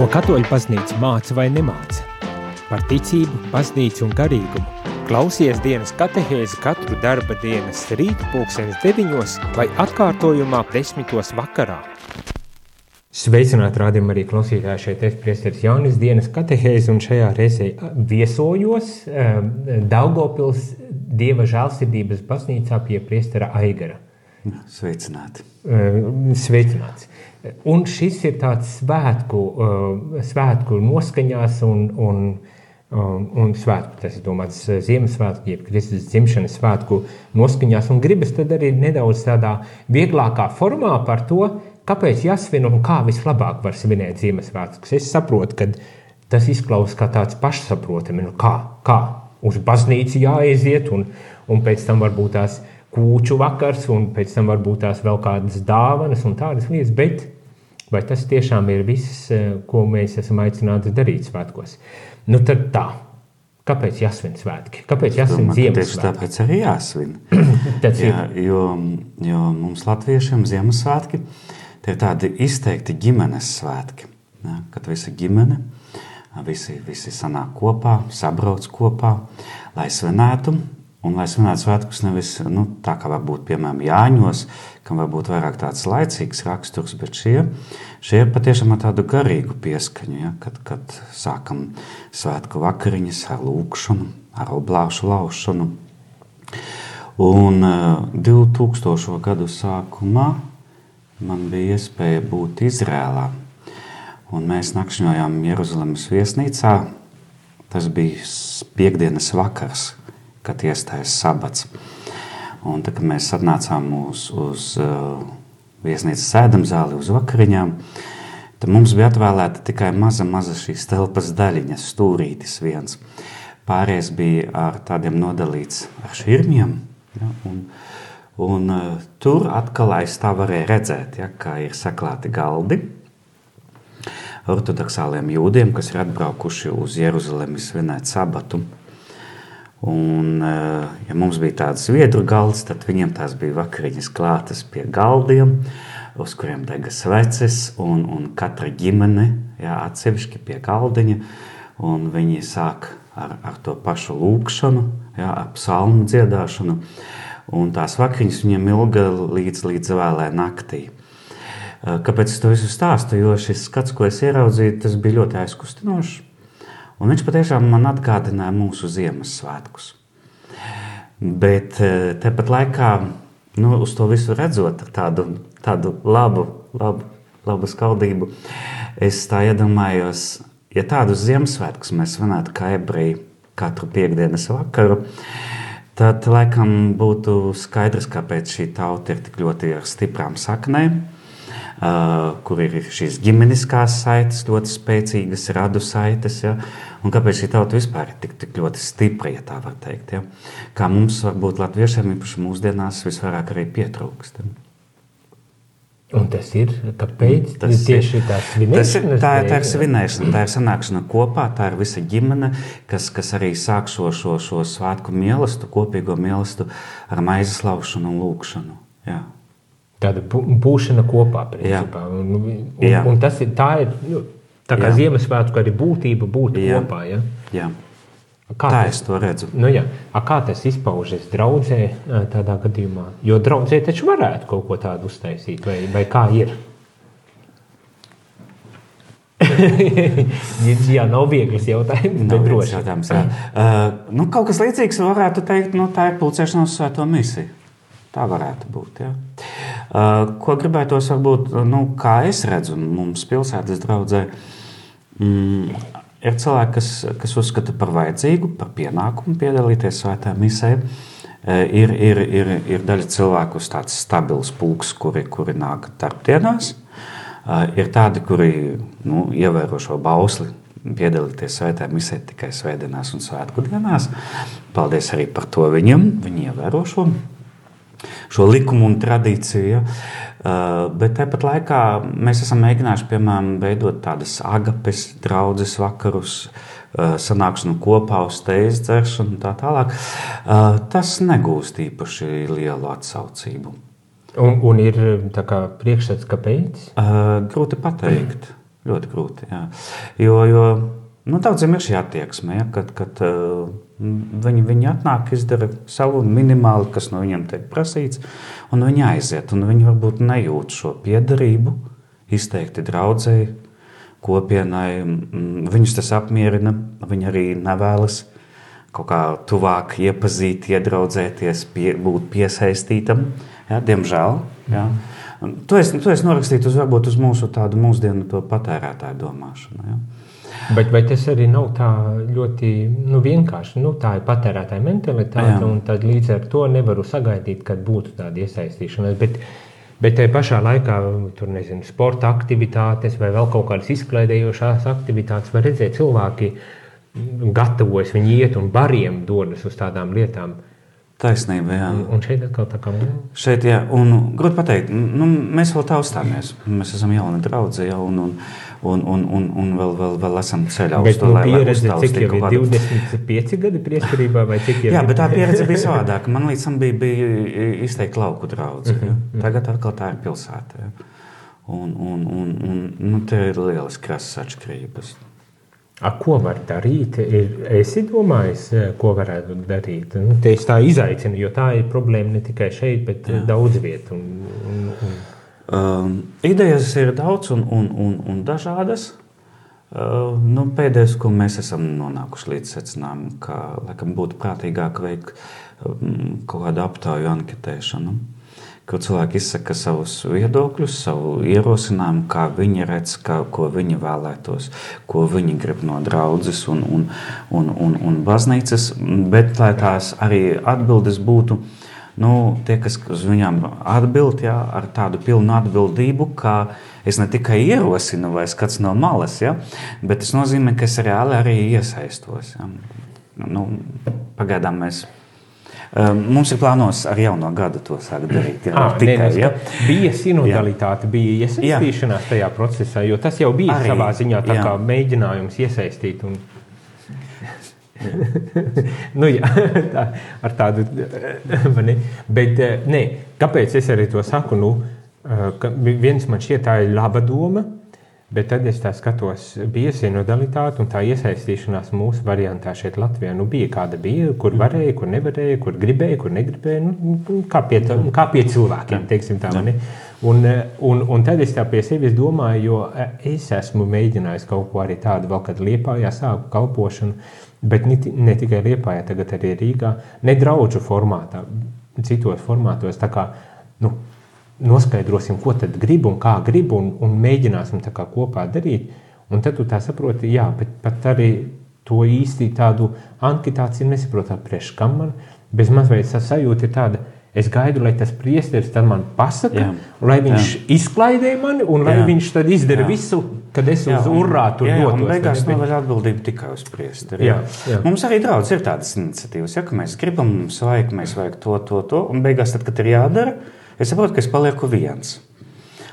Ko katoļu paznīca māca vai nemāca? Par ticību, paznīcu un garīgumu. Klausies dienas katehēzi katru darba dienas rīt pulksenes deviņos vai atkārtojumā desmitos vakarā. Sveicināti rādījumi arī klausītāji šeit es priesteris Jānis dienas katehēzi un šajā reizē viesojos um, Daugopils Dieva žēlsirdības baznīcā pie priestera Aigara. Sveicināti. Um, sveicināts. Un šis ir tāds svētku, uh, svētku noskaņās un, un, um, un svētku, tas ir domāts Ziemassvētku, jeb Kristus dzimšanas svētku noskaņās. Un gribas tad arī nedaudz tādā vieglākā formā par to, kāpēc jāsvin un kā vislabāk var svinēt Ziemassvētkus. Es saprotu, ka tas izklausās kā tāds pašsaprotami, nu kā, kā uz baznīcu jāaiziet un, un pēc tam varbūt tās kūču vakars, un pēc tam varbūt tās vēl kādas dāvanas un tādas lietas. Bet vai tas tiešām ir viss, eh, ko mēs esam aicināti darīt svētkos? Nu, tad tā. Kāpēc jāsvin svētki? Kāpēc jāsvin Ziemassvētki? Tieši tāpēc arī jāsvin. Jā, jo, jo mums latviešiem Ziemassvētki tie ir tādi izteikti ģimenes svētki. Ja, kad visa ģimene, visi, visi sanāk kopā, sabrauc kopā, lai svinētu Un lai svinētu svētkus nevis nu, tā, kā varbūt piemēram Jāņos, kam varbūt vairāk tāds laicīgs raksturs, bet šie, šie patiešām ar tādu garīgu pieskaņu, ja, kad, kad sākam svētku vakariņas ar lūkšanu, ar oblāšu laušanu. Un uh, eh, 2000. gadu sākumā man bija iespēja būt Izrēlā, un mēs nakšņojām Jeruzalemes viesnīcā. Tas bija piekdienas vakars, kad iestājas sabats. Un, tā, kad mēs atnācām uz, uz uh, viesnīcas sēdamzāli, uz vakariņām, tad mums bija atvēlēta tikai maza, maza šīs telpas daļiņa, stūrītis viens. Pārējais bija ar tādiem nodalīts ar šķirmiem. Ja, un, un, uh, tur atkal aiz tā varēja redzēt, ja, kā ir saklāti galdi. Ortodoksāliem jūdiem, kas ir atbraukuši uz Jeruzalemi svinēt sabatu. Un, eh, ja mums bija tāds zviedru galds, tad viņiem tās bija vakariņas klātas pie galdiem, uz kuriem dega sveces, un, un katra ģimene jā, atsevišķi pie galdiņa. Viņi sāk ar, ar to pašu lūkšanu, jā, ar psalmu dziedāšanu, un tās vakariņas viņiem ilga līdz, līdz vēlē naktī. Eh, kāpēc es to visu stāstu? Jo šis skats, ko es ieraudzīju, tas bija ļoti aizkustinošs. Un viņš patiešām man atgādināja mūsu Ziemassvētkus. Bet eh, tepat laikā, nu, uz to visu redzot, tādu, tādu labu, labu, labu skaldību, es tā iedomājos, ja tādus Ziemassvētkus mēs svinētu kā ebreji katru piekdienas vakaru, tad laikam būtu skaidrs, kāpēc šī tauta ir tik ļoti ar stiprām saknēm kur ir šīs ģimeniskās saites, ļoti spēcīgas radu saites. Ja? Un kāpēc šī tauta vispār ir tik, tik ļoti stipra, ja tā var teikt? Ja? Kā mums, varbūt latviešiem, īpaši mūsdienās, visvairāk arī pietrūkst. Ja? Un tas ir kāpēc? Tas tieši ir, tā svinēšana. Tā, tā ir svinēšana, tā ir sanākšana kopā, tā ir visa ģimene, kas, kas arī sāk šo, šo, šo svētku mīlestību, kopīgo mīlestību ar maizes laušanu un lūkšanu. Jā. Tāda būšana kopā, principā. Jā. Un, un, un tas ir tā, ir, nu, tā kā. Ziemassvētku arī būtība būt jā. kopā. Ja? Jā. Kā tā tas, es to redzu. Nu, jā. A, kā tas izpaužas draudzē tādā gadījumā? Jo draudzē taču varētu kaut ko tādu uztaisīt, vai, vai kā ir? jā, nav viegls jautājums. Nav droši. Jautājums, jā. uh, nu, kaut kas līdzīgs varētu teikt, nu, tā ir pulcēšanās svēto misiju. Tā varētu būt. Ja. Uh, ko gribētos, varbūt, nu, kā es redzu, mums pilsētas draudzē, mm, ir cilvēki, kas, kas uzskata par vajadzīgu, par pienākumu piedalīties svētā misē. Uh, ir, ir, ir, ir daļa cilvēku, kas tāds stabils pulks, kuri, kuri nāk darbdienās. Uh, ir tādi, kuri nu, ievēro šo bausli, piedalīties svētā misē tikai svētdienās un svētku dienās. Paldies arī par to viņam, viņi ievēro šo šo likumu un tradīciju. Uh, bet tāpat laikā mēs esam mēģinājuši, piemēram, veidot tādas agapes, draugas vakarus, uh, sanākšanu kopā uz teijas dzeršanu un tā tālāk. Uh, tas negūst īpaši lielu atsaucību. Un, un ir priekšstats, kāpēc? Grūti pateikt. Ļoti grūti. Jā. Jo, jo nu, daudziem ir šī attieksme, ja, kad, kad uh, viņi, viņi atnāk, izdara savu minimālu, kas no viņiem tiek prasīts, un viņi aiziet. Un viņi varbūt nejūt šo piederību, izteikti draudzēji, kopienai. Viņus tas apmierina, viņi arī nevēlas kaut kā tuvāk iepazīt, iedraudzēties, pie, būt piesaistītam. Ja, diemžēl. Ja. To es, to es norakstītu uz, varbūt, uz mūsu tādu mūsdienu patērētāju domāšanu. Ja. Bet vai tas arī nav tā ļoti nu, vienkārši? Nu, tā ir patērētāja mentalitāte, Jā. un līdz ar to nevaru sagaidīt, kad būtu tāda iesaistīšanās. Bet, bet tajā pašā laikā tur nezinu, sporta aktivitātes vai vēl kaut kādas izklaidējošās aktivitātes var redzēt, cilvēki gatavojas, viņi iet un bariem dodas uz tādām lietām. Taisnība, jā. Un, un šeit atkal tā kā. Nu... Šeit, jā, un grūti pateikt, nu, mēs vēl tā uzstāmies. Mēs esam jauni draugi, ja, un, un, un, un, un, un vēl, vēl, vēl esam ceļā uz to, nu, lai pieredze, cik jau ir 25 gadi prieskarībā vai cik jau Jā, bet tā pieredze bija savādāka. Man līdz tam bija, bija izteikti lauku draudzi. Ja. Mhm, Tagad atkal tā ir pilsēta. Ja. Un, un, un, un nu, te ir lielas krasas atšķirības. A, ko var darīt? Ir, esi domājis, ko varētu darīt? Nu, es tā izaicinu, jo tā ir problēma ne tikai šeit, bet Jā. daudz vietā. Um, idejas ir daudz un, un, un, un dažādas. Uh, nu, pēdējais, ko mēs esam nonākuši līdz secinājumam, ka laikam, būtu prātīgāk veikt um, kaut kādu aptauju anketēšanu, kur cilvēki izsaka savus viedokļus, savu ierosinājumu, kā viņi redz, kā, ko viņi vēlētos, ko viņi grib no draudzes un, un, un, un, un baznīcas, bet lai tās arī atbildes būtu nu, tie, kas uz viņām atbild, jā, ar tādu pilnu atbildību, ka es ne tikai ierosinu, vai skats no malas, jā, bet tas nozīmē, ka es reāli arī iesaistos. Jā. Nu, pagaidām mēs. Mums ir plānos ar jauno gadu to sākt darīt. Jā, à, tikai, nē, ja? Bija sinodalitāte, jā. bija iesaistīšanās jā. tajā procesā, jo tas jau bija arī, savā ziņā mēģinājums iesaistīt. Un... nu, jā, tā, ar tādu ne, bet, ne, kāpēc es arī to saku? Nu, viens man šķiet, tā ir laba doma, bet tad es tā skatos, bija sinodalitāte un tā iesaistīšanās mūsu variantā šeit Latvijā. Nu, bija kāda bija, kur varēja, kur nevarēja, kur gribēja, kur negribēja. Nu, kā, pie, kā pie cilvēkiem, teiksim tā. Ne? Un, un, un tad es tā pie sevis domāju, jo es esmu mēģinājis kaut ko arī tādu, vēl kad liepājā sāku kalpošanu. Bet ne, tikai Lietuvā, tagad arī Rīgā, ne draugu formātā, citos formātos. Kā, nu, noskaidrosim, ko tad grib un kā grib, un, un mēģināsim kopā darīt. Un tad tu tā saproti, jā, bet pat arī to īsti tādu anketāciju nesaprotu, priekš kam man bez mazliet sajūta ir tāda Es gaidu, lai tas priesteris man pasakā, lai viņš jā. izklaidē mani un lai jā. viņš tad izdara jā. visu, kad es jā, uz urā tur jā, dotos. Jā, beigās novēl atbildību tikai uz priesteri. Jā. Jā. Jā. Mums arī daudz ir tādas iniciatīvas, ja, ka mēs gribam, mums vajag, mēs vajag to, to, to, un beigās, tad, kad ir jādara, es saprotu, ka es palieku viens.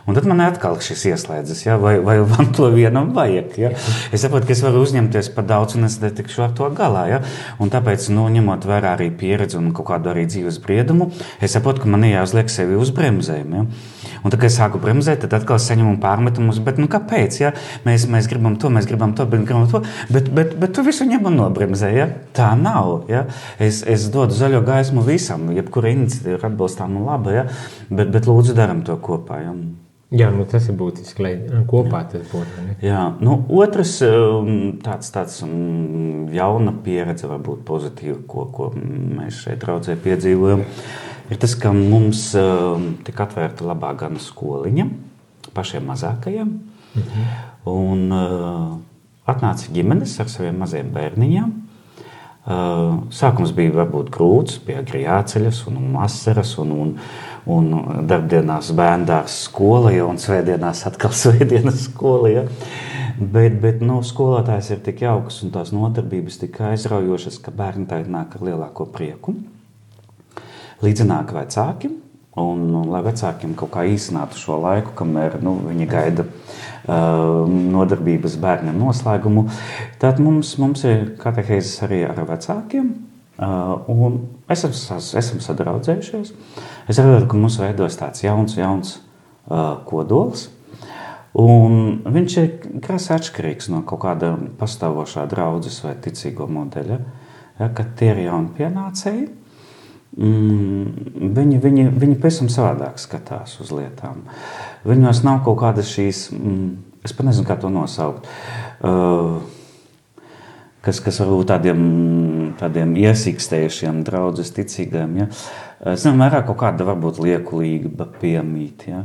Un tad man atkal šis ieslēdzas, ja? vai, vai man to vienam vajag. Ja? Es saprotu, ka es varu uzņemties par daudz, un es netikšu ar to galā. Ja? Un tāpēc, nu, ņemot vērā arī pieredzi un kaut kādu arī dzīves briedumu, es saprotu, ka man jāuzliek sevi uz bremzēm. Ja? Un tad, kad es sāku bremzēt, tad atkal saņemu pārmetumus, bet nu, kāpēc? Ja? Mēs, mēs gribam to, mēs gribam to, bet, gribam to, bet, bet, bet tu visu ņem un nobremzē. Ja? Tā nav. Ja? Es, es dodu zaļo gaismu visam, jebkura iniciatīva ir atbilstāma un laba, ja? bet, bet lūdzu daram to kopā. Ja? Jā, nu tas ir būtiski, lai kopā tas būtu. Ne? Jā, nu, otrs um, tāds, tāds um, jauna pieredze, varbūt pozitīva, ko, ko mēs šeit draudzē piedzīvojam, ir tas, ka mums um, tika atvērta labā gana skoliņa pašiem mazākajiem. Mhm. Un uh, atnāca ģimenes ar saviem maziem bērniņiem. Uh, sākums bija varbūt grūts, bija jāceļas un vasaras. Un, un, un darbdienās bērndārs skola, ja, un svētdienās atkal svētdienas skola. Ja. Bet, bet nu, skolotājs ir tik jauks un tās nodarbības tik aizraujošas, ka bērni tā nāk ar lielāko prieku. Līdzi nāk vecāki, un, un lai vecākiem kaut kā īsinātu šo laiku, kamēr nu, viņi gaida uh, nodarbības bērniem noslēgumu, tad mums, mums ir katehēzes arī ar vecākiem. Uh, esam, esam sadraudzējušies. Es redzu, ka mums veidojas tāds jauns, jauns uh, kodols. Un viņš ir krasi atšķirīgs no kaut kāda pastāvošā draudzes vai ticīgo modeļa. Ja, kad tie ir jauni pienācēji, mm, viņi, viņi, viņi pavisam savādāk skatās uz lietām. Viņos nav kaut kādas šīs, mm, es pat nezinu, kā to nosaukt. Uh, kas, kas varbūt tādiem, tādiem iesīkstējušiem draugiem, ticīgiem. Ja? Es nezinu, vairāk kaut kāda varbūt liekulīga piemīt. Ja?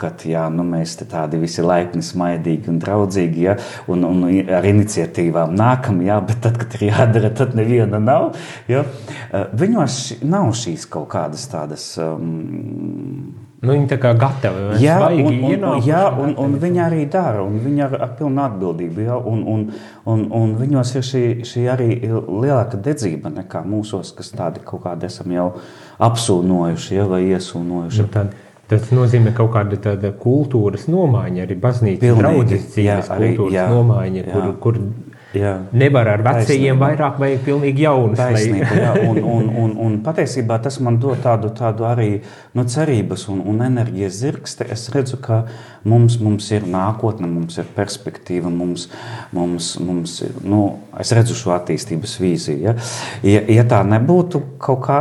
Kad jā, nu, mēs tādi visi laipni, smaidīgi un draudzīgi, ja? un, un ar iniciatīvām nākam, jā, bet tad, kad ir jādara, tad neviena nav. Ja? Viņos nav šīs kaut kādas tādas. Um, Nu, viņi tā kā gatavi. Jā, un, un, jā un, un viņi arī dara, un viņi ar, ar pilnu atbildību. Jā, un, un, un, un viņos ir šī, šī arī lielāka dedzība nekā mūsos, kas tādi kaut kādi esam jau apsūnojuši ja, vai iesūnojuši. Nu, tad, Tas nozīmē kaut kāda tāda kultūras nomaiņa, arī baznīcas draudzes dzīves kultūras jā, nomaiņa, jā. kur, kur Jā. Nevar ar vecajiem taisnība. vairāk, vajag pilnīgi jaunus. Taisnība, jā, un, un, un, patiesībā tas man dod tādu, tādu arī nu, cerības un, un enerģijas zirgsti. Es redzu, ka mums, mums ir nākotne, mums ir perspektīva, mums, mums, mums ir, nu, es redzu šo attīstības vīziju. Ja, ja, ja tā nebūtu kaut kā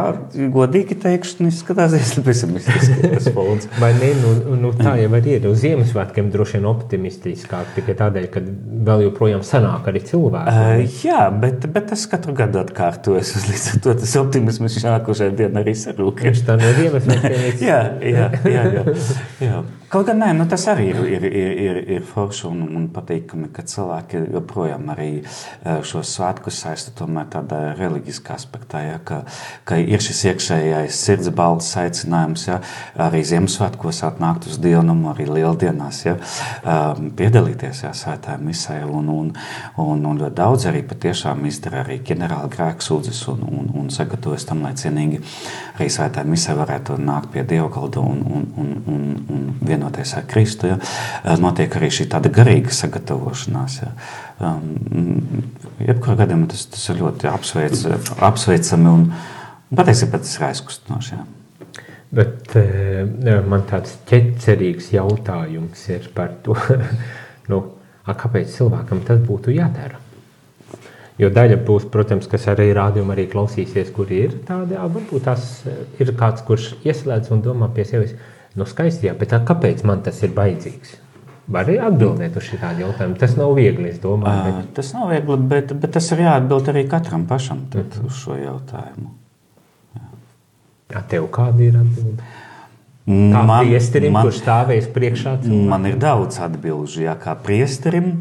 godīgi teikšu, nu, izskatās pesimistiski tas fonds. Vai ne, nu, nu tā jau ir. Uz Ziemassvētkiem droši vien optimistiskāk, tikai tādēļ, ka vēl joprojām sanāk arī cilvēki cilvēku. Uh, jā, bet, bet es katru gadu atkārtoju. Līdz ar to tas optimisms nākošajā dienā arī sarūk. Viņš tā no vienas jā, jā, jā, jā, jā. Kaut gan nē, nu, tas arī ir, ir, ir, ir, ir forši un, un patīkami, ka cilvēki joprojām arī šo svētkus saista tādā reliģiskā aspektā, ja, ka, ka ir šis iekšējais sirds baldas aicinājums, ja, arī Ziemassvētkos atnākt uz dienumu, arī lieldienās, ja, piedalīties ja, svētā misē un, un, un, un ļoti daudz arī patiešām izdara arī ģenerāli grēksūdzes un, un, un sagatavojas tam, lai cienīgi arī svētā misē varētu nākt pie Dievgalda un, un, un, un, un vienoties ar Kristu, ja, eh, notiek arī šī tāda garīga sagatavošanās. Ja. Um, jebkurā gadījumā tas, tas ir ļoti apsveic, apsveicami un patiesībā tas ir aizkustinoši. Ja. Bet eh, man tāds ķecerīgs jautājums ir par to, nu, kāpēc cilvēkam tas būtu jādara. Jo daļa būs, protams, kas arī rādījumā arī klausīsies, kur ir tādi, varbūt tās ir kāds, kurš ieslēdz un domā pie sevis, Nu, skaisti, jā, bet tā, kāpēc man tas ir baidzīgs? Var atbildēt uz šādu jautājumu. Tas nav viegli. Domāju, bet... tas nav viegli, bet, bet tas ir jāatbild arī katram pašam tad, mm. uz šo jautājumu. Jā. Jā, tev kāda ir atbilde? Kā man, priesterim, man, kurš stāvēs priekšā? Cilvēkiem? Man ir daudz atbildžu, jā, kā priesterim.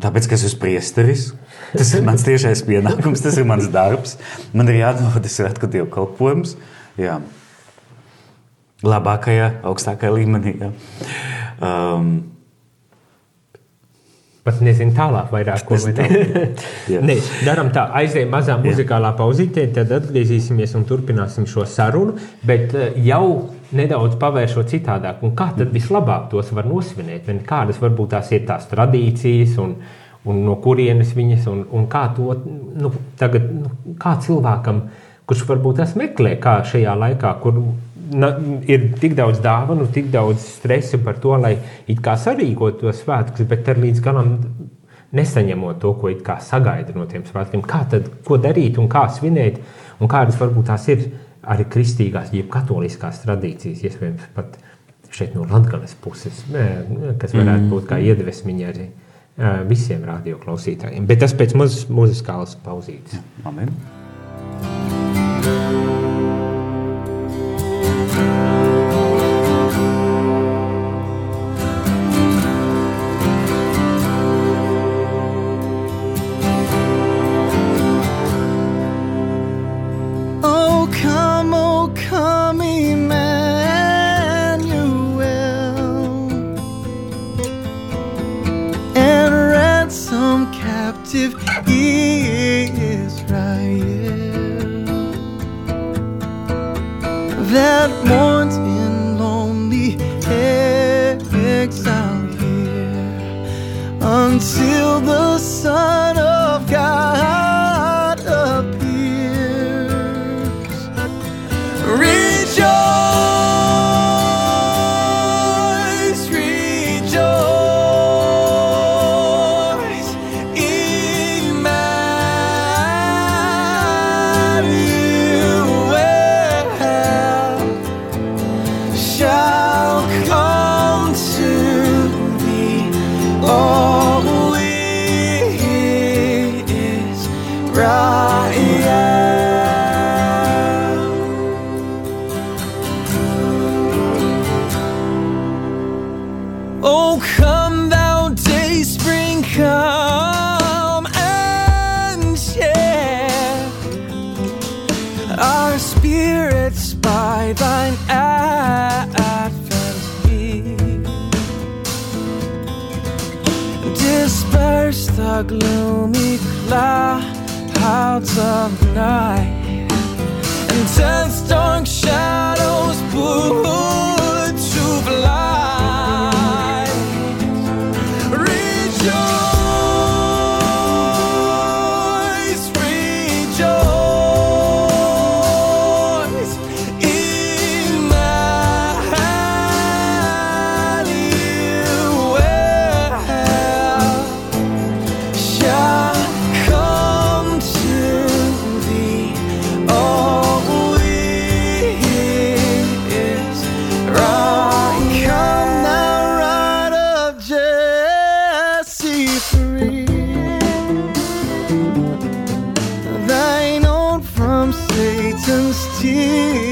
Tāpēc, ka es esmu priesteris, tas ir mans tiešais pienākums, tas ir mans darbs. Man ir jāatvada svētku dievkalpojums. Jā labākajā, augstākajā līmenī. Ja. Um, Pat nezinu, tālāk, vairāk ko Nē, darām tā, aizējām mazā muzikālā pauzītē, tad atgriezīsimies un turpināsim šo sarunu. Bet eh, jau nedaudz pavēršot citādāk, un kā tad vislabāk tos var nosvinēt? Kādas varbūt tās ir tās tradīcijas, un, un no kurienes viņas, un, un kā to nu, tagad, nu, kā cilvēkam, kurš varbūt tas meklē, kā šajā laikā, kur na, ir tik daudz dāvanu, tik daudz stresa par to, lai it kā sarīkotu to svētkus, bet ar līdz galam nesaņemot to, ko it kā sagaida no tiem svētkiem. Kā tad, ko darīt un kā svinēt, un kādas varbūt tās ir arī kristīgās, jeb katoliskās tradīcijas, iespējams, pat šeit no Latvijas puses, kas varētu mm. būt kā iedvesmiņa arī visiem radioklausītājiem. Bet tas pēc muz muzikālas pauzītes. Amen. 心。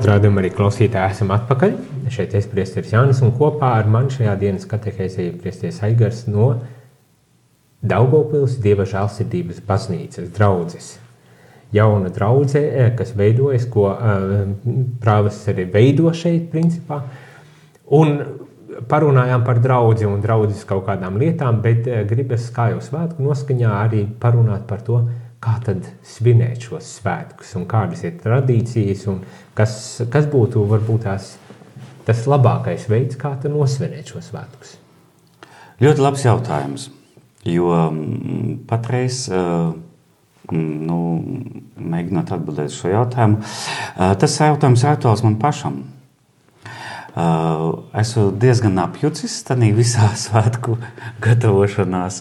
Sveicināti, rādījumi arī klausītāji. Esam atpakaļ. Šeit es priesteris Jānis un kopā ar mani šajā dienas katehēzē ir priesteris Aigars no Daugopils Dieva žēlsirdības baznīcas draudzes. Jauna draudze, eh, kas veidojas, ko uh, prāvas arī veido šeit principā. Un parunājām par draudzi un draudzes kaut kādām lietām, bet uh, gribas kā jau svētku noskaņā arī parunāt par to, kā tad svinēt šos svētkus un kādas ir tradīcijas un kas, kas būtu varbūt tās, tas labākais veids, kā nosvinēt šos svētkus. Ļoti labs jautājums. Jo mm, patreiz, uh, mm, nu, mēģinot atbildēt šo jautājumu, uh, tas jautājums ir aktuāls man pašam. Uh, esmu diezgan apjucis tādā visā svētku gatavošanās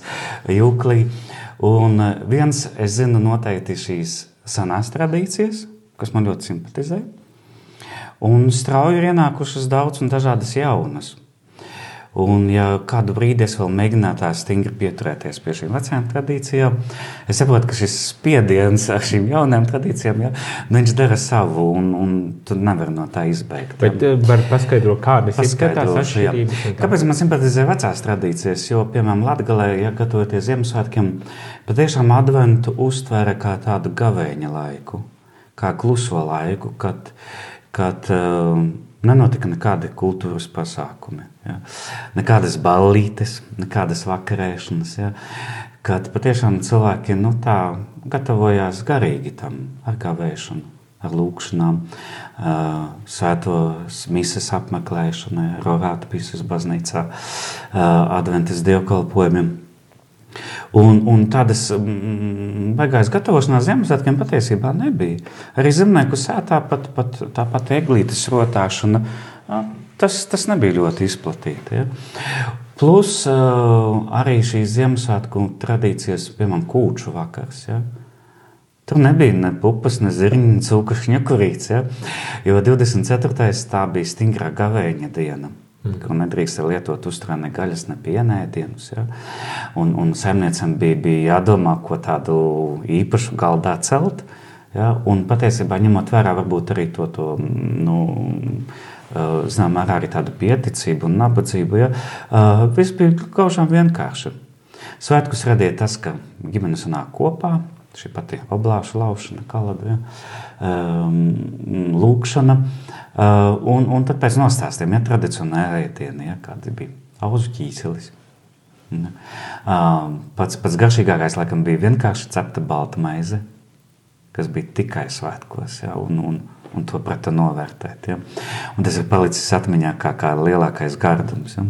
jūklī. Un uh, viens, es zinu, noteikti šīs senās tradīcijas, kas man ļoti simpatizē. Un strauji ir ienākušas daudz un dažādas jaunas. Un, ja kādu brīdi es vēl mēģinātu tā stingri pieturēties pie šīm vecajām tradīcijām, es saprotu, ka šis spiediens ar šīm jaunām tradīcijām, ja, nu, viņš dara savu, un, un tu nevari no tā izbeigt. ja. Bet uh, var paskaidrot, kādas ir tās atšķirības. Kāpēc man simpatizē vecās tradīcijas? Jo, piemēram, Latvijā, ja gatavoties Ziemassvētkiem, patiešām adventu uztvēra kā tādu gavēņa laiku, kā kluso laiku, kad, kad uh, nenotika nekādi kultūras pasākumi, ja? nekādas ballītes, nekādas vakarēšanas. Ja? Kad patiešām cilvēki nu, tā gatavojās garīgi tam ar gavēšanu. ar lūkšanām, svētos mises apmeklēšanai, Rorāta Pīsas baznīcā, adventas dievkalpojumiem. Un, un tādas mm, baigās gatavošanās Ziemassvētkiem patiesībā nebija. Arī zemnieku sētā pat, pat tāpat eglītes rotāšana, tas, tas nebija ļoti izplatīti. Ja. Plus arī šīs Ziemassvētku tradīcijas, piemēram, kūču vakars. Ja. Tur nebija ne pupas, ne zirņu, ne cūkašņa kurīts, ja. jo 24. tā bija stingrā gavēņa diena. Mm. Kur nedrīkst lietot uzturā ne gaļas, ne pienēdienus. Ja? Un, un saimniecam bija, bija jādomā, ko tādu īpašu galdā celt. Ja? Un patiesībā ņemot vērā varbūt arī to, to nu, zinām, arī tādu pieticību un nabadzību, ja? viss bija gaužām vienkārši. Svētkus radīja tas, ka ģimenes nāk kopā, šī pati oblāšu laušana, kalada, ja? lūkšana. Uh, un, un tad pēc nostāstiem ja, tradicionāli ēdieni, ja, kādi bija auzu ķīselis. Uh, pats, pats garšīgākais, laikam, bija vienkārši cepta balta maize, kas bija tikai svētkos, ja, un, un, un to prata novērtēt. Ja. Un tas ir palicis atmiņā kā, kā lielākais gardums. Ja.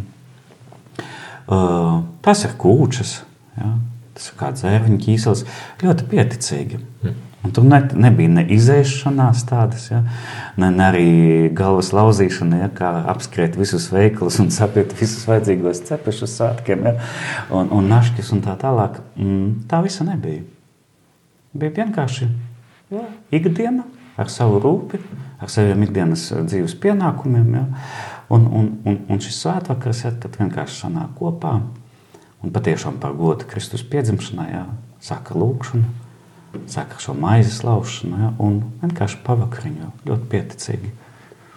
Uh, tas ir kūčas, ja. Tas ir kā dzērviņu ķīselis, ļoti pieticīgi. Mm. Un tur ne, nebija ne izēšanās tādas, ja, ne, ne arī galvas lauzīšana, ja, kā apskriet visus veikalus un sapiet visus vajadzīgos cepešus svētkiem, ja, un, un našķis un tā tālāk. Mm, tā visa nebija. Bija vienkārši ja, ikdiena ar savu rūpi, ar saviem ikdienas dzīves pienākumiem, ja, un, un, un, un šis svētvakars, ja, tad vienkārši sanāk kopā un patiešām par godu Kristus piedzimšanai, ja, sāka lūkšanu, saka šo maizes laušanu ja, un vienkārši pavakariņo ļoti pieticīgi.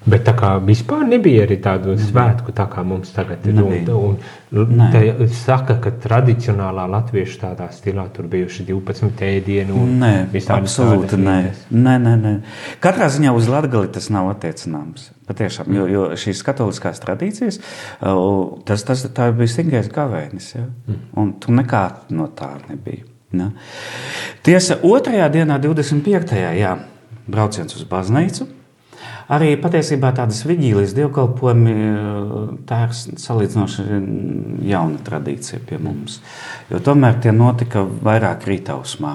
Bet tā kā vispār nebija arī tādu svētku, tā kā mums tagad ir. Un, un te saka, ka tradicionālā latviešu tādā stilā tur bijuši 12 ēdienu. Nē, absolūti nē. nē, nē, nē. Katrā ziņā uz latgali tas nav attiecināms. Patiešām, jo, jo šīs katoliskās tradīcijas, tas, tas tā bija stingrais gavēnis. Ja? Mm. Un tu nekā no tā nebija. Ne? Tiesa, otrajā dienā, 25. Jā, brauciens uz baznīcu. Arī patiesībā tādas vigīlijas dievkalpojumi tā ir salīdzinoši jauna tradīcija pie mums. Jo tomēr tie notika vairāk rītausmā,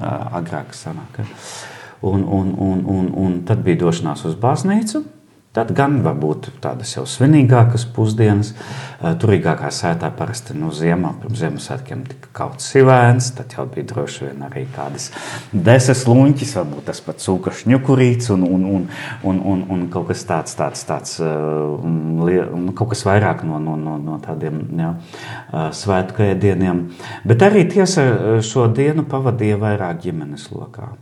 agrāk sanāk. Un, un, un, un, un tad bija došanās uz baznīcu. Tad gan varbūt tādas jau svinīgākas pusdienas, turīgākā sētā parasti no ziemā, pirms Ziemassvētkiem tika kaut sivēns, tad jau bija droši vien arī kādas desas luņķis, varbūt tas pats cūkašs ņukurīts un, un, un, un, un, un kaut kas tāds, tāds, tāds kaut kas vairāk no, no, no, no tādiem jā, svētku ēdieniem. Bet arī tiesa šo dienu pavadīja vairāk ģimenes lokā.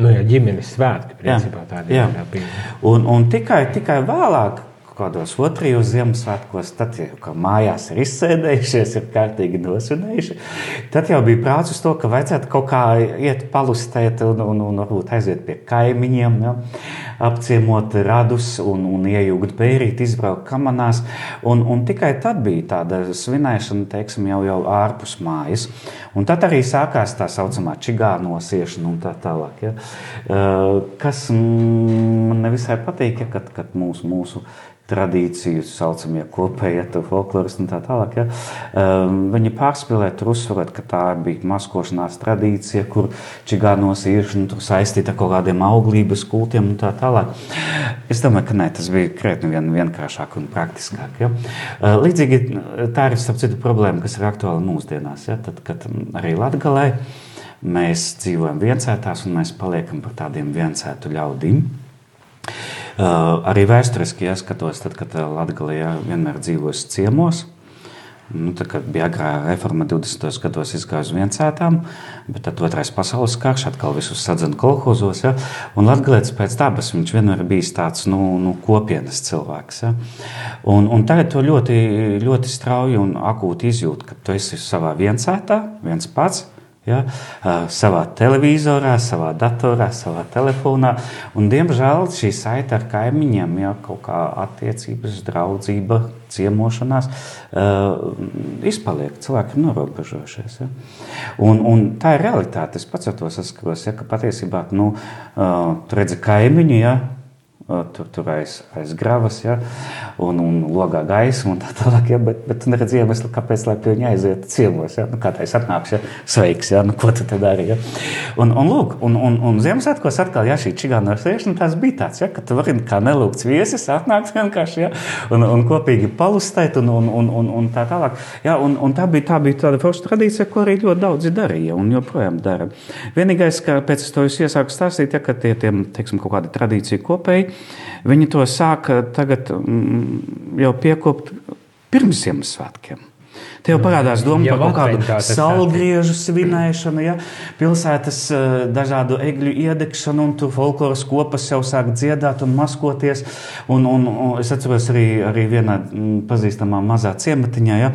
Nu, jā, ģimenes svētki, principā jā. ir. Un, un tikai, tikai vēlāk, kādos otrajos Ziemassvētkos, tad jau mājās ir izsēdējušies, ir kārtīgi nosvinējuši. Tad jau bija prāts uz to, ka vajadzētu kaut kā iet palustēt un, un, un varbūt aiziet pie kaimiņiem, ja, apciemot radus un, un iejūgt bērīt, izbraukt kamanās. Un, un tikai tad bija tāda svinēšana, teiksim, jau, jau ārpus mājas. Un tad arī sākās tā saucamā čigānosiešana un tā tālāk. Ja. Kas man nevisai patīk, ja, kad, kad mūsu, mūsu tradīciju, saucamie kopējie folkloristi un tā tālāk. Ja. Um, viņi pārspīlē, tur uzsverot, ka tā bija maskošanās tradīcija, kur čigānos īršana tur saistīta kaut kādiem auglības kultiem un tā tālāk. Es domāju, ka nē, tas bija krietni vien, vienkāršāk un praktiskāk. Ja. Uh, līdzīgi tā ir starp citu problēma, kas ir aktuāla mūsdienās. Ja. Tad, kad arī Latgalē mēs dzīvojam viensētās un mēs paliekam par tādiem viensētu ļaudīm. Uh, arī vēsturiski ieskatos, tad, kad Latvijā vienmēr dzīvojas ciemos. Nu, tad, kad bija agrā reforma 20. gados, izgāja uz viencētām, bet tad otrais pasaules karš atkal visus sadzina kolhozos. Ja? Un Latvijas pēc dabas viņš vienmēr bijis tāds nu, nu, kopienas cilvēks. Ja? Un, un tagad to ļoti, ļoti strauji un akūti izjūt, ka tu esi savā viencētā, viens pats, Ja, savā televizorā, savā datorā, savā telefonā. Un, diemžēl šī saite ar kaimiņiem, ja kaut kā attiecības, draudzība, ciemošanās, izpaliek. Cilvēki ir norobežojušies. Ja. Un, un tā ir realitāte. Es pats ar to saskaros, ja, ka patiesībā nu, tur redzi kaimiņu. Ja, tur, tur aiz, aiz gravas, ja, un, un logā gaismu un tā tālāk. Ja, bet, bet tu neredzi iemeslu, kāpēc lai pie viņa aiziet ciemos. Ja, nu, kā tā atnāks, ja, sveiks, ja, nu, ko tu te dari. Ja. Un, un, lūk, un, un, un Ziemassvētkos atkal ja, šī čigāna sēšana tās bija tāds, ja, ka tu vari kā nelūgts viesis atnākt vienkārši, ja, un, un kopīgi palustēt un, un, un, un, un tā tālāk. Ja, un, un tā bija, tā bija tāda forša tradīcija, ko arī ļoti daudzi darīja un joprojām dara. Vienīgais, ka pēc to es iesāku stāstīt, ja, ka tie, tiem, teiksim, kaut kāda tradīcija kopēji, Viņi to sāka tagad mm, jau piekopt pirms Ziemassvētkiem. Te jau parādās doma Jau par kaut kādu salgriežu svinēšanu, ja? pilsētas eh, dažādu egļu iedegšanu, un tur folkloras kopas jau sāk dziedāt un maskoties. Un, un, un es atceros arī, arī vienā mm, pazīstamā mazā ciematiņā, ja?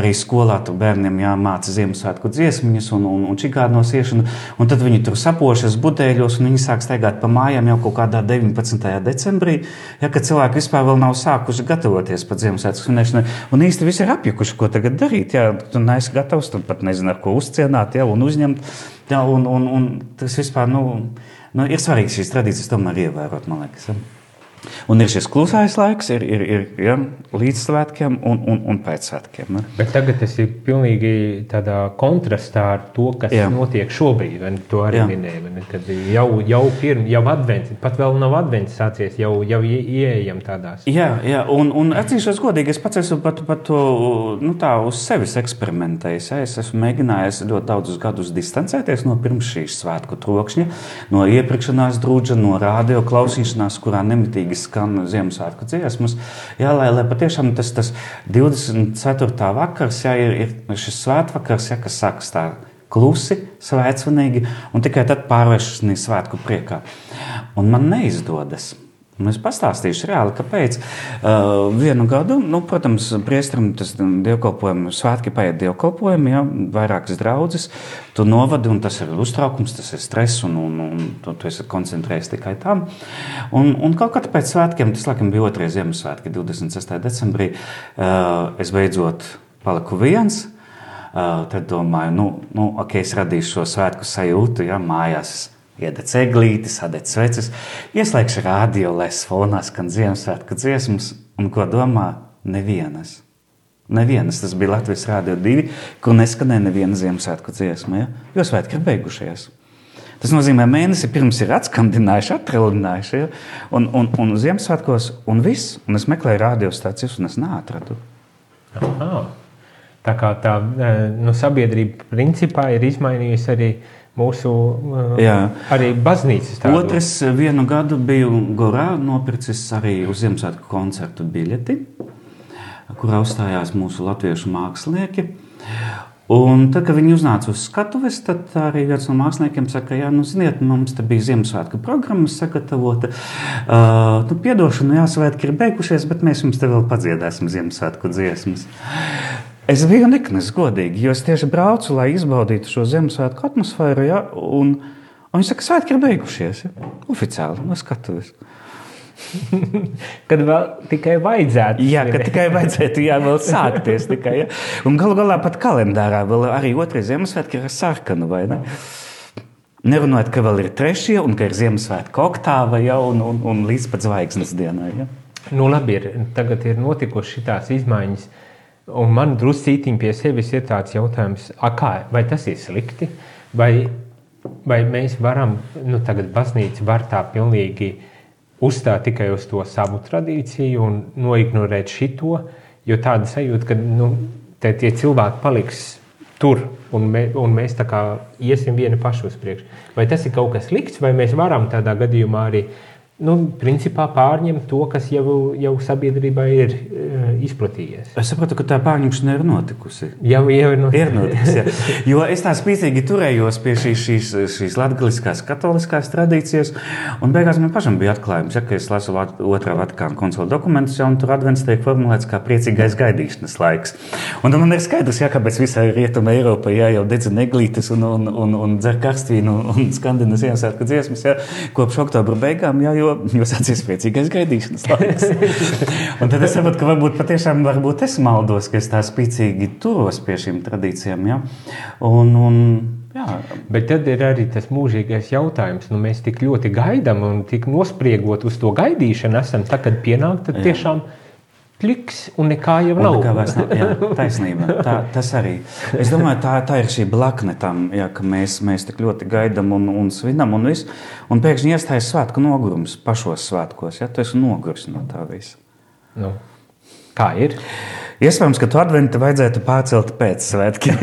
arī skolā tur bērniem jāmāca Ziemassvētku dziesmiņas un, un, un čigānos iešanu, un tad viņi tur sapošas buteļos, un viņi sāk staigāt pa mājām jau kaut kādā 19. decembrī, ja, kad cilvēki vispār vēl nav sākuši gatavoties pat Ziemassvētku svinēšanai, un īsti visi ir apjukuši, ko tagad darīt darīt. Jā, tu neesi gatavs, tu pat nezini, ar ko uzcienāt jā, un uzņemt. Jā, un, un, un tas vispār nu, nu, ir svarīgi šīs tradīcijas tomēr ievērot, man liekas. Ja. Un ir šis klusais laiks, ir, ir, ir ja, līdz svētkiem un, un, un pēc svētkiem. Ja. Bet tagad tas ir pilnīgi kontrastā ar to, kas Jā. notiek šobrīd. Ne? To arī minēja. ne? Kad jau, jau pirms, jau advents, pat vēl nav advents sācies, jau, jau ie- ieejam tādās. Jā, jā, un, un atzīšos godīgi, es pats esmu pat, pat to nu, tā, uz sevis eksperimentējis. Es esmu mēģinājis ļoti daudzus gadus distancēties no pirms šīs svētku trokšņa, no iepirkšanās drūdža, no radio klausīšanās, kurā nemitīgi skan Ziemassvētku dziesmas. Jā, lai, lai patiešām tas, tas 24. vakars jā, ir, ir šis svētvakars, jā, kas sākas tā klusi, svētceļīgi, un tikai tad pārvēršas svētku priekā. Un man neizdodas. Un es pastāstīšu reāli, kāpēc. Uh, vienu gadu, nu, protams, priesterim tas dievkalpojums, svētki paiet dievkalpojumi, ja, vairākas draudzes, tu novadi, un tas ir uztraukums, tas ir stress, un, un, un tu, tu esi koncentrējies tikai tam. Un, un kaut kad pēc svētkiem, tas laikam bija otrais Ziemassvētki, 26. decembrī, uh, es beidzot paliku viens. Uh, tad domāju, nu, nu ok, es radīšu šo svētku sajūtu, ja mājās iededz eglīti, sadedz sveces, ieslēgšu rādio, lai fonā skan Ziemassvētku dziesmas, un ko domā? Nevienas. Nevienas. Tas bija Latvijas Rādio 2, kur neskanēja neviena Ziemassvētku dziesma, ja? jo svētki ir beigušies. Tas nozīmē, ka mēnesi pirms ir atskandinājuši, atrunājuši, ja? un, un, un Ziemassvētkos, un viss. Un es meklēju radiostacijas, un es neatradu. Aha. Tā kā tā eh, nu, sabiedrība principā ir izmainījusi arī mūsu Jā. arī baznīcas tādu. Otrs eh, vienu gadu biju Gorā, nopircis arī uz Ziemassvētku koncertu biļeti, kurā uzstājās mūsu latviešu mākslinieki. Un tad, kad viņi uznāca uz skatuves, tad arī viens no māksliniekiem saka, ka, nu, ziniet, mums te bija Ziemassvētku programma sagatavota. Uh, nu, piedošana, jā, svētki ir beigušies, bet mēs jums te vēl padziedāsim Ziemassvētku dziesmas. Es biju niknis, godīgi, jo es tieši braucu, lai izbaudītu šo Ziemassvētku atmosfēru. Ja, un, un viņi saka, ka svētki ir beigušies. Ja, oficiāli no skatuves. Kad vēl tikai vajadzētu. Jā, ka svinēt. tikai vajadzētu jā, vēl sākties. Tikai, ja. Un galu galā pat kalendārā vēl arī otrais Ziemassvētki ir ar sarkanu. vai ne? Nerunājot, ka vēl ir trešie un ka ir Ziemassvētku oktāva jau un, un, un līdz pat zvaigznes dienai. Ja? Nu, labi, ir, tagad ir notikušas šīs izmaiņas. Un man druskuļi pie sevis ir tāds jautājums, kā, vai tas ir slikti? Vai, vai mēs varam, nu, tagad baznīca var tā pilnīgi uzstāt tikai uz to savu tradīciju un noignorēt šito, jo tāda sajūta, ka nu, te, tie cilvēki paliks tur, un, mē, un mēs tā kā iesim vieni paši uz priekšu. Vai tas ir kaut kas slikts, vai mēs varam tādā gadījumā arī nu, principā pārņem to, kas jau, jau sabiedrībā ir uh, izplatījies. Es saprotu, ka tā pārņemšana ir notikusi. Jau, jau ir no... Ir notikusi, jā. Jo es tā spītīgi turējos pie šīs, šīs, šīs latgaliskās, katoliskās tradīcijas, un beigās man pašam bija atklājums, ja, ka es lasu vat- otrā Vatikāna koncila dokumentus, ja, un tur advents tiek formulēts kā priecīgais gaidīšanas laiks. Un man ir skaidrs, ja, kāpēc visai Rietuma Eiropai jā, jau dedzina eglītes un, un, un, un dzer karstvīnu un skandina Ziemassvētku dziesmas, ja, kopš oktobra beigām, jā, jo, jo sācies priecīgais gaidīšanas laiks. un tad es saprotu, ka varbūt patiešām varbūt es maldos, ka es tā spīcīgi turos pie šīm tradīcijām, ja. Un, un, jā, Bet tad ir arī tas mūžīgais jautājums. Nu, mēs tik ļoti gaidām un tik nospriegot uz to gaidīšanu, esam tā, kad pienāk, tad tiešām kliks un nekā jau Un nav. nekā vairs nav. Jā, taisnība. Tā, tas arī. Es domāju, tā, tā ir šī blakne tam, jā, ka mēs, mēs tik ļoti gaidām un, un svinam. Un, visu, un pēkšņi iestājas svētku nogurums pašos svētkos. Ja? Tu esi noguris no tā visa. Nu, kā ir? Iespējams, ka tu adventu vajadzētu pārcelt pēc svētkiem.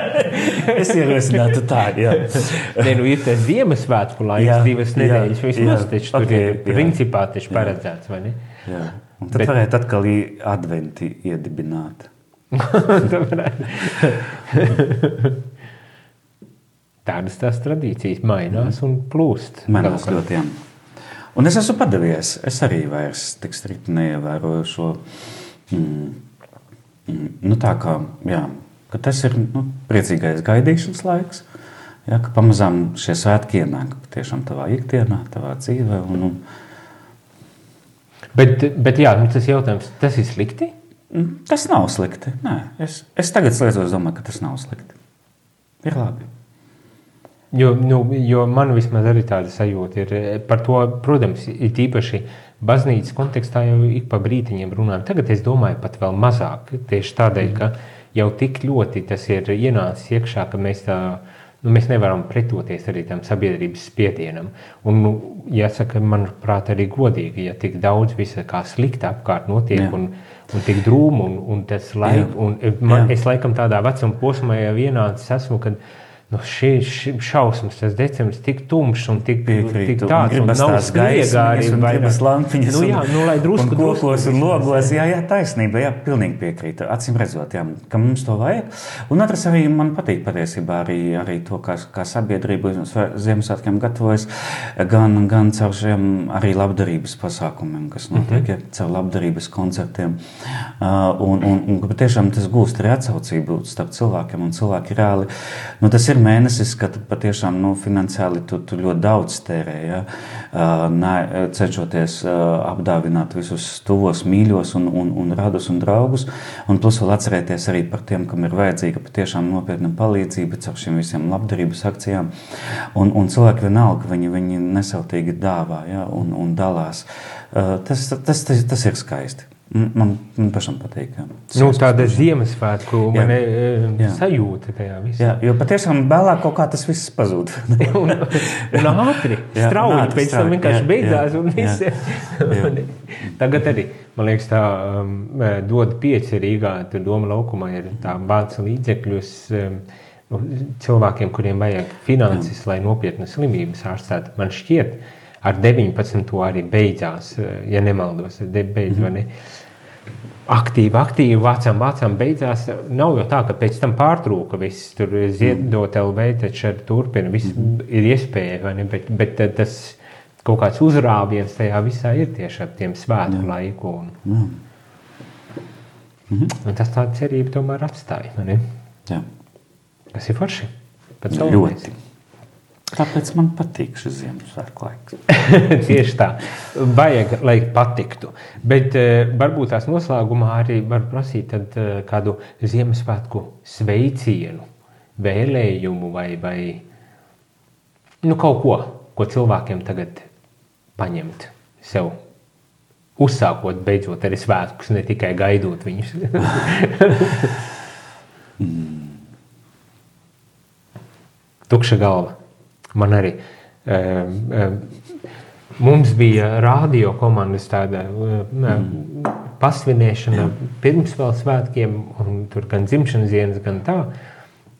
es ierosinātu tā, jā. Nē, nu ir tas Ziemassvētku laiks, Jā, divas jā, nedēļas. Vismaz jā, taču tur ok, ir jā. principā taču paredzēts, vai ne? jā. Un tad Bet- varētu atkal adventi iedibināt. Tādas tās tradīcijas mainās un plūst. Galā. ļoti, jā. Un es esmu padavies. Es arī vairs tik strikti neievēroju šo. Mm, mm, nu tā kā, jā, ka tas ir nu, priecīgais gaidīšanas laiks. Jā, ka pamazām šie svētki ienāk tiešām tavā ikdienā, tavā dzīvē. Un, un, Bet, bet jā, nu, tas jautājums, tas ir slikti? mm, tas nav slikti. Nē, es, es tagad slēdzos, domāju, ka tas nav slikti. Ir labi. Jo, nu, jo man vismaz arī tāda sajūta ir eh, par to, protams, ir īpaši baznīcas kontekstā jau ik pa brītiņiem runājam. Tagad es domāju pat vēl mazāk, tieši tādēļ, ka jau tik ļoti tas ir ienācis iekšā, ka mēs tā, nu, mēs nevaram pretoties arī tam sabiedrības spiedienam. Un, nu, jāsaka, manuprāt, arī godīgi, ja tik daudz visa kā slikta apkārt notiek Jā. un, un tik drūmi un, un tas laik, Jā. un eh, man, Jā. es laikam tādā vecuma posmā jau ienācis esmu, kad nu, šī, šī šausmas, tas decembris tik tumšs un tik, Piekrītu. tik Un tāds, un nav un vairāk. gribas lampiņas, Nu, jā, nu, lai drusku, un kokos un logos. Jā, jā, taisnība, jā, pilnīgi piekrītu. Acīm redzot, jā, ka mums to vajag. Un otrs arī man patīk patiesībā arī, arī to, kā, kā sabiedrība Ziemassvētkiem gatavojas, gan, gan caur šiem arī labdarības pasākumiem, kas notiek, mm -hmm. ja, caur labdarības koncertiem. Uh, un, un, un ka patiešām tas gūst arī atsaucību starp cilvēkiem, un cilvēki reāli, nu tas ir mēnesis, kad patiešām nu, finansiāli tu, tu ļoti daudz tērē, ja? uh, nē, cenšoties uh, apdāvināt visus tuvos, mīļos un, un, un radus un draugus, un plus vēl atcerēties arī par tiem, kam ir vajadzīga patiešām nopietna palīdzība caur šiem visiem labdarības akcijām, un, un cilvēki vienalga, viņi, viņi nesautīgi dāvā ja? un, un dalās. Uh, tas, tas, tas, tas ir skaisti. Man, man pašam patīk. Jā. Nu, tāda Ziemassvētku Jā. man, e, Jā. sajūta tajā visā. Jā, jo patiešām vēlāk kaut kā tas viss pazūd. un, un ātri, Jā, strauji, ātri, pēc tam vienkārši jā, beidzās. jā, jā. Tagad arī, man liekas, tā um, dod pieci Rīgā, tur doma laukumā ir tā vāca līdzekļus um, cilvēkiem, kuriem vajag finanses, lai nopietnas slimības ārstētu. Man šķiet, ar 19. arī beidzās, eh, ja nemaldos, beidz, mm -hmm. aktīvi, aktīvi vācām, vācām beidzās. Nav jau tā, ka pēc tam pārtrūka viss. Tur ziedot LV, taču turpina. Viss mm -hmm. ir iespēja, vai ne? Bet, bet tas kaut kāds uzrāviens tajā visā ir tieši ar tiem svētku Jā. laiku. Un, Jā. un tas tāda cerība tomēr atstāja. vai ne? Jā. Tas ir forši. Pats Ļoti. Tāpēc man patīk šis Ziemassvētku laiks. Tieši tā. Vajag, lai patiktu. Bet uh, varbūt tās noslēgumā arī var prasīt tad, uh, kādu Ziemassvētku sveicienu, vēlējumu vai, vai nu, kaut ko, ko cilvēkiem tagad paņemt sev. Uzsākot beidzot arī svētkus, ne tikai gaidot viņus. Tukša galva. Man arī. Um, um, Mums bija radio komandas tāda mm. pasvinēšana pirms vēl svētkiem, un tur gan dzimšanas dienas, gan tā.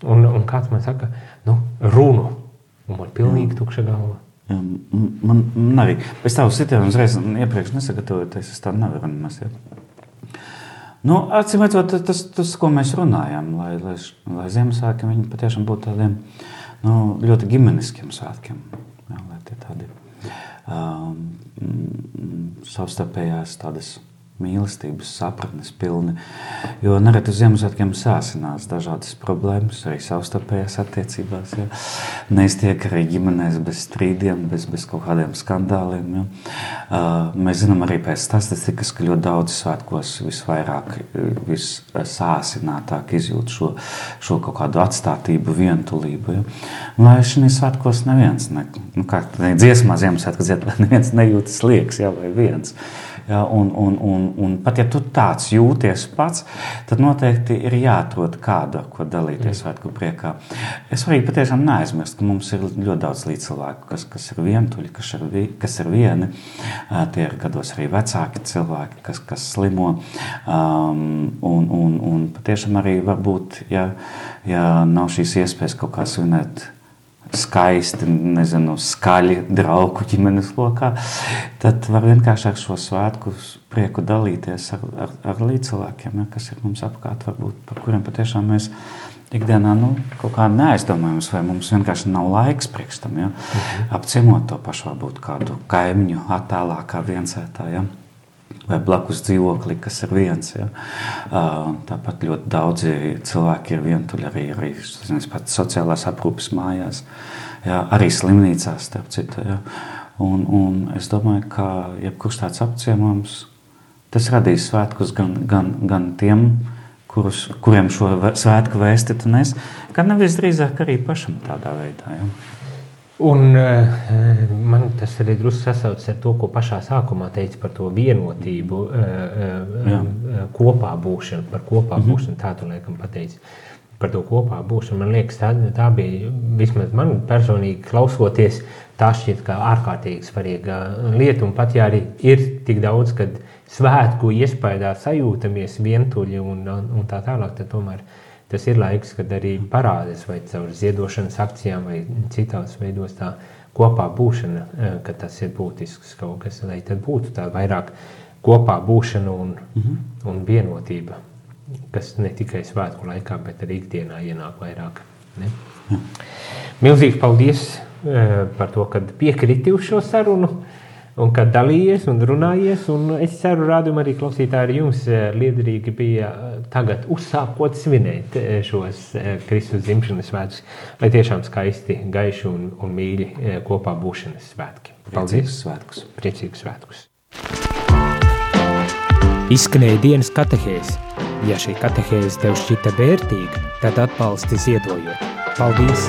Un, un kāds man saka, nu, runu. Un man ir pilnīgi tukša galva. Um, Man, man arī pēc tam sitieniem uzreiz iepriekš nesagatavoties, es tā nevaru nemaz. Ja. Nu, Acīm redzot, tas, tas, ko mēs runājam, lai, lai, lai Ziemassvētki viņi patiešām būtu tādiem nu, ļoti ģimeniskiem svētkiem. Tie tādi um, savstarpējās tādas mīlestības, sapratnes pilni. Jo nereti uz Ziemassvētkiem sāsinās dažādas problēmas, arī savstarpējās attiecībās. Ja. Neiztiek arī ģimenēs bez strīdiem, bez, bez kaut kādiem skandāliem. Ja. Uh, mēs zinām arī pēc statistikas, ka ļoti daudz svētkos visvairāk, vissāsinātāk izjūt šo, šo kaut kādu atstātību, vientulību. Ja. Lai šī svētkos neviens, ne, nu kā dziesmā Ziemassvētku dzied, lai neviens nejūtas liekas, ja, vai viens. Ja, un, un, un, un pat ja tu tāds jūties pats, tad noteikti ir jāatrod kādu, ar ko dalīties svētku priekā. Es arī patiešām neaizmirstu, ka mums ir ļoti daudz līdzcilvēku, kas, kas ir vientuļi, kas ir, vi, kas ir vieni. Tie ir gados arī vecāki cilvēki, kas, kas slimo. Um, un, un, un patiešām arī varbūt, ja, ja nav šīs iespējas kaut kā svinēt skaisti, nezinu, skaļi draugu ģimenes lokā, tad var vienkārši ar šo svētku prieku dalīties ar, ar, ar līdzcilvēkiem, ja, kas ir mums apkārt, varbūt, par kuriem patiešām mēs ikdienā nu, kaut kā neaizdomājamies, vai mums vienkārši nav laiks priekš tam, ja, mhm. apciemot to pašu varbūt kādu kaimiņu attālākā viensētā, ja vai blakus dzīvokli, kas ir viens. Ja. Tāpat ļoti daudzi cilvēki ir vientuļi arī, arī sociālās aprūpes mājās, ja, arī slimnīcās, starp citu. Ja. Un, un es domāju, ka jebkurš tāds apciemojums, tas radīs svētkus gan, gan, gan tiem, kurus, kuriem šo svētku vēsti tu nes, gan nevis drīzāk arī pašam tādā veidā. Ja. Un, uh, man tas arī drusku sasaucas ar to, ko pašā sākumā teica par to vienotību, uh, uh, kopā būšanu, par kopā mm -hmm. būšanu. Tā tu laikam pateici par to kopā būšanu. Man liekas, tā, tā bija vismaz man personīgi klausoties, tā šķiet kā ārkārtīgi svarīga lieta. Un pat ja arī ir tik daudz, kad svētku iespējā sajūtamies vientuļi un, un tā tālāk, tad tomēr tas ir laiks, kad arī parādās vai caur ziedošanas akcijām vai citās veidos tā kopā būšana, eh, ka tas ir būtisks kaut kas, lai tad būtu tā vairāk kopā būšana un, mm -hmm. un vienotība, kas ne tikai svētku laikā, bet arī ikdienā ienāk vairāk. Ne? Mm. Milzīgs paldies uh, par to, ka piekriti uz šo sarunu. Un kad dalījies un runājies. Un es ceru, rādījumu arī klausītāji, arī jums eh, liederīgi bija eh, tagad uzsākot svinēt eh, šos Kristus dzimšanas svētkus, lai tiešām skaisti, gaiši un, un mīļi kopā būšanas svētki. Paldies! Svētkus. Priecīgus svētkus! Izskanēja dienas katehēs. Ja šī katehēze tev šķita vērtīga, tad atbalsti ziedojot. Paldies!